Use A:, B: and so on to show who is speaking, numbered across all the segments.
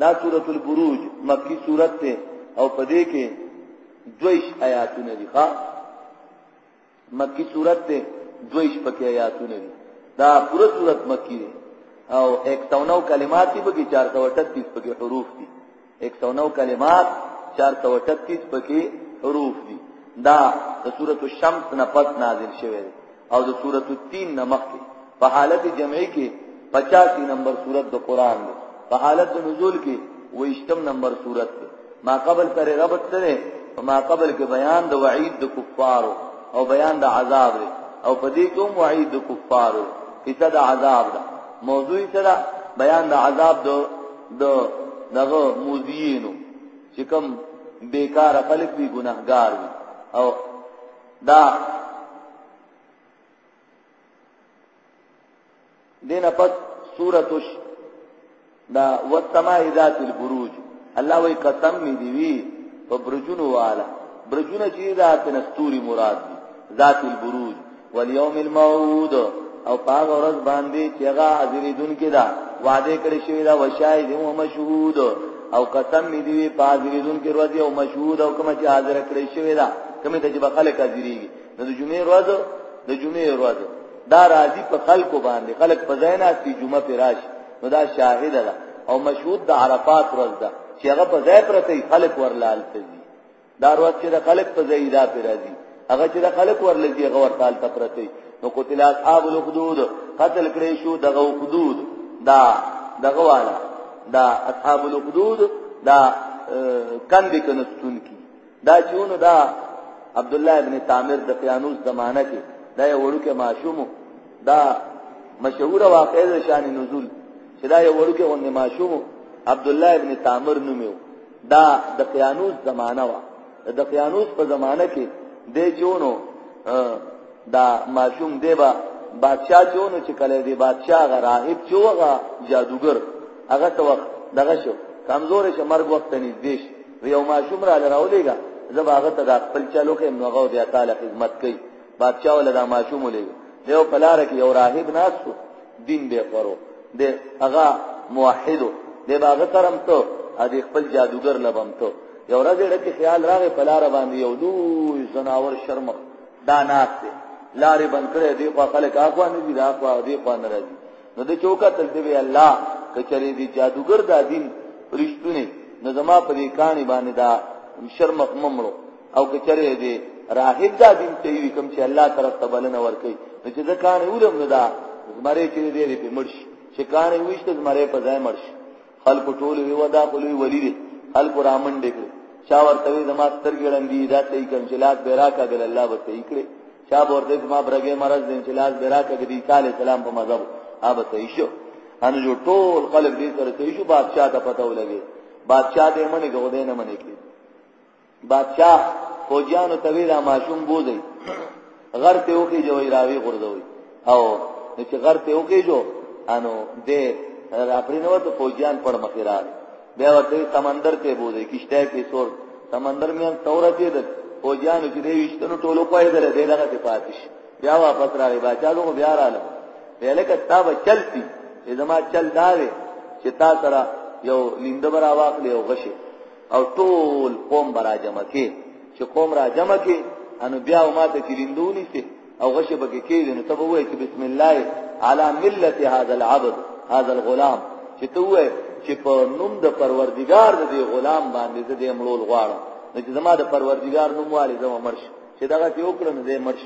A: دا سورۃ البروج مکی سورۃ ته او پدې کې دویش آیاتونه دي ښا مکی سورۃ ته دویش پکې آیاتونه دي دا پوره سورۃ مکی ده او 109 کلمات دي پکې 438 پکې حروف دي 109 کلمات 438 پکې حروف دي دا د سورۃ الشمس نه پس نازل شوه او د سورۃ التین نه مخکې په حالت جمعي کې 85 نمبر صورت د قران دی په حالت د نزول کې ویشتم نمبر صورت دی ما قبل سره ربط سره ما قبل کې بیان د وعید د کفارو او بیان د عذاب دی او په دې کوم وعید د کفارو کیسه د عذاب ده موضوع سره بیان د عذاب د د دغه موذیینو چې کوم بیکار خلک دي ګناهګار دي او دا دین پس سورۃ دا والسماء ذات البروج الله وی قسم می دی وی په برجونو والا برجونه چې ذات نستوري مراد دي ذات البروج واليوم الموعود او پاغ ورځ باندې چې هغه حاضر دن کې دا وعده کړی شوی دا وشاهد او مشهود او قسم می دی په حاضر دن کې ورځ او مشهود او کوم چې حاضر کړی شوی دا کوم ته چې خلک حاضرېږي نو د جمعې ورځ د جمعې ورځ دا راضی په خلکو باندې خلک په ځای نه استي جمعه پر راشي نو دا شاهد ده او مشهود د عرفات ورځ ده چې هغه په ځای پرته خلک ورلال کوي دا ورځ چې د خلک په ځای دا پر راضی هغه چې د خلک ورلږي هغه ورتال ته پرته نو قتل اصحاب الخدود قتل کړي شو دغه خدود دا دغه والا دا اصحاب الخدود دا کندې کنستون کی دا چونو دا عبد الله ابن تامر د قیانوس زمانہ کې دا یو وړوکه ماشوم دا مشهور واقعې د شان نزول چې دا یو وړوکه غونډه ماشوم عبد الله ابن تامر نومو دا د قیانوس زمانہ وا د قیانوس په زمانہ کې د چونو دا ماشوم دی با بادشاہ چونو چې کله دی بادشاہ غ راهب چوغه جادوګر هغه څو وخت دغه شو کمزور شه مرګ وخت نږدې شي یو ماشوم را لراولېګا زبا هغه ته د خپل چالو کې نو هغه بیا تعالی خدمت کوي بادشاہ ول دا ماشوم ولې یو پلار کې یو راهب ناس دین به پرو د هغه موحد د باغ کرم ته ا دې خپل جادوګر لبم ته یو ورځ ډکه خیال راغې پلار باندې یو لوی زناور شرمخ دا ناس دی لارې بند کړې دی خو خلک اخوا نه دي دا خوا دی خوا نه راځي نو د چوکا تل دی الله کچری دی جادوګر دا دین رښتونه نو زما په دې کانی باندې دا شرم ممړو او کچری دی راهب دا دین ته وی کوم چې الله طرف ته بلنه ورکي نو چې ځکه نه ولم نه دا زمره چې دې دې په مرش چې کانه وښته زمره په ځای مرش خلق ټول وی ودا خلوی ولی دی خلق رامن ډکړي چا ورته زما سترګې لندې دا صحیح کم چې لاس به راکا ګل الله به صحیح کړي چا ورته زما برګې مرز دین چې لاس به راکا ګل عیسی علی السلام په مذهب هغه صحیح شو ان جو ټول خلق دې سره صحیح شو بادشاہ ته پته ولګي بادشاہ دې منې غو دې نه منې کړي بادشاہ فوجانو ته ویلا ماشوم بوزي غر ته وکي جوړي راوي غردوي او چې غر ته وکي جو انو دې راپرینو ته فوجان پړ مخې راغی بیا ورته سمندر ته بوزي کشته کې سور سمندر میان تور ته ده فوجانو چې دې وشتنو ټولو کوی درې دې لغه ته پاتش بیا واپس راغی بادشاہ نو بیا رااله ویلک تا به چلتی زما چل داوي چې تا سره یو لیند برا واخلې او غشه او ټول قوم برا جمع کې چې قوم را جمع کې انو بیا ما ته کلیندونی سي او غشه بګه کې نو ته وایې چې بسم الله علی ملت هذا العبد هذا الغلام چې ته وایې چې په نوم د پروردگار د دې غلام باندې د دې مړول غواړم نو چې زما د پروردگار نوم والي زما مرش چې دغه ته وکړم دې مرش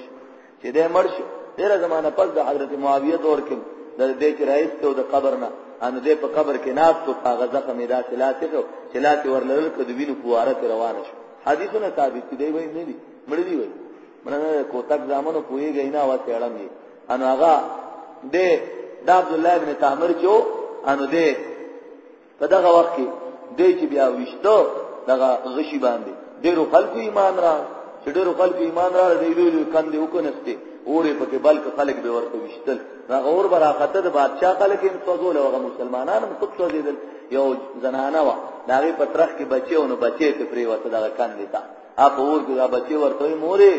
A: چې دې مړ شو ډېر زمانہ پس د حضرت معاویه دور کې د دې چې رئیس ته د قبر نه ان دې په قبر کې ناس تو هغه زخم یې داسې لاسې شو چې لاسې ورلل کړ د وینو فواره ته روان شو حدیثونه ثابت دي وایي نه دي مړ دي وایي مړ نه کوتک ځامنو کوی غینا واسه اړم دي ان هغه دې د عبد الله ابن تعمر جو ان دې په دغه وخت کې دې چې بیا وشته دغه غشي باندې ډیرو خلکو ایمان را چې ډیرو خلکو ایمان را دې ویل کندې وکنهسته اورې پکې بلک خلک به ورته وشتل هغه اور برا خطه د بادشاہ خلک هم فزول او مسلمانان هم خود سوځیدل یو زنانه وا داغه پترخ کې بچیو نو بچی ته پریوته دغه کندې تا اپ اور کې دا بچي ورته مورې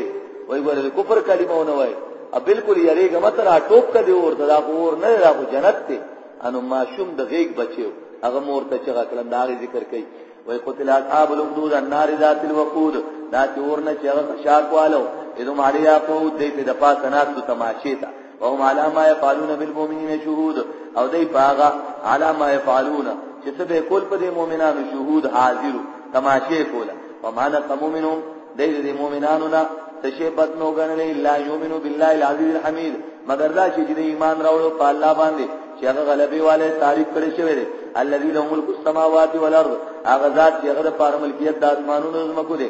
A: وای ګوره د کفر کلمه ونه وای ا بالکل یریګه مت را ټوپ کړي اور ته دا اور نه را کو جنت ته انو ماشوم د غیګ بچیو هغه مور ته چې غکړم دا غي ذکر کوي وای قتل اصحاب الخدود النار ذات الوقود دا چې اور نه چې هغه شاکوالو اذم علیا قود دې په دپا سنات تماشې ته وهم علا ما يفعلون بالمؤمنين شهود او دی پاغا علا ما يفعلون چې څه به کول په دې مؤمنانو شهود حاضر تماشه کولا وما نقمو منهم دی دې مؤمنانو نه تشه بد نو غنلې الا یومنو بالله العزیز الحمید مگر دا چې دې ایمان راوړو په الله باندې چې هغه غلبي والے تعریف کړی شوی دی الذي له ملک السماوات والارض هغه ذات چې هغه پر ملکیت د اسمانونو زمکو دی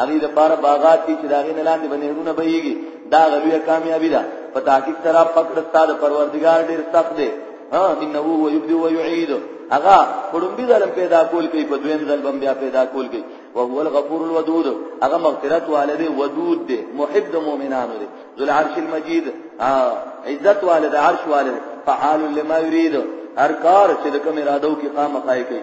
A: هغه د پاره باغات چې داغې نه لاندې بنهرونه بهيږي دا غلوه کامیابی ده په تحقیق سره پکړ ستاره پروردگار ډیر سخت دی ها انه هو یبدی و یعید هغه پړمبي ظلم پیدا کول کوي په دویم ځل بم بیا پیدا کول کوي او هو الغفور الودود هغه مغفرت والده ودود دی محب د مؤمنانو دی ذل عرش المجید عزت والده عرش والده فعال لما يريد هر کار چې د کوم ارادو کې قامه قای کوي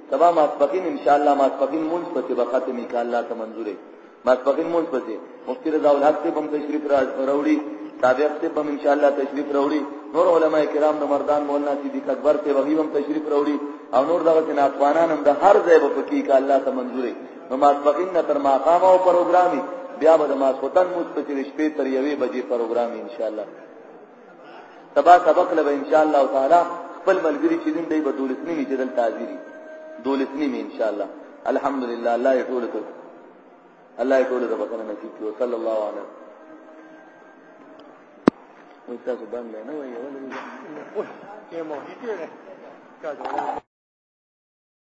A: سبا ماسپخین ان شاء الله ماسپخین مونږ په څه وخت می کا الله ته منظورې ماسپخین مونږ په څه مفتی رضا الحق ته هم تشریف راوړي تابع ته هم ان شاء الله تشریف راوړي نور علما کرام د مردان مولانا صدیق اکبر ته وغي هم تشریف راوړي او نور دغه سن افغانان هم د هر ځای په کې کا الله ته منظورې نو ماسپخین نه تر ماقام او پروګرامي بیا به د ماسوتن مستقل شپې تر یوې بجې پروګرام ان شاء الله سبا سبق له ان شاء الله تعالی خپل ملګری چې دین دی به دولسنی می چې دل تاجری دولسنی می ان شاء الله الحمدلله الله یې ټول ته الله یې ټول ته بخنه نصیب کړي صلی الله علیه وي تاسو باندې نه وایي
B: ولې یې مو هیته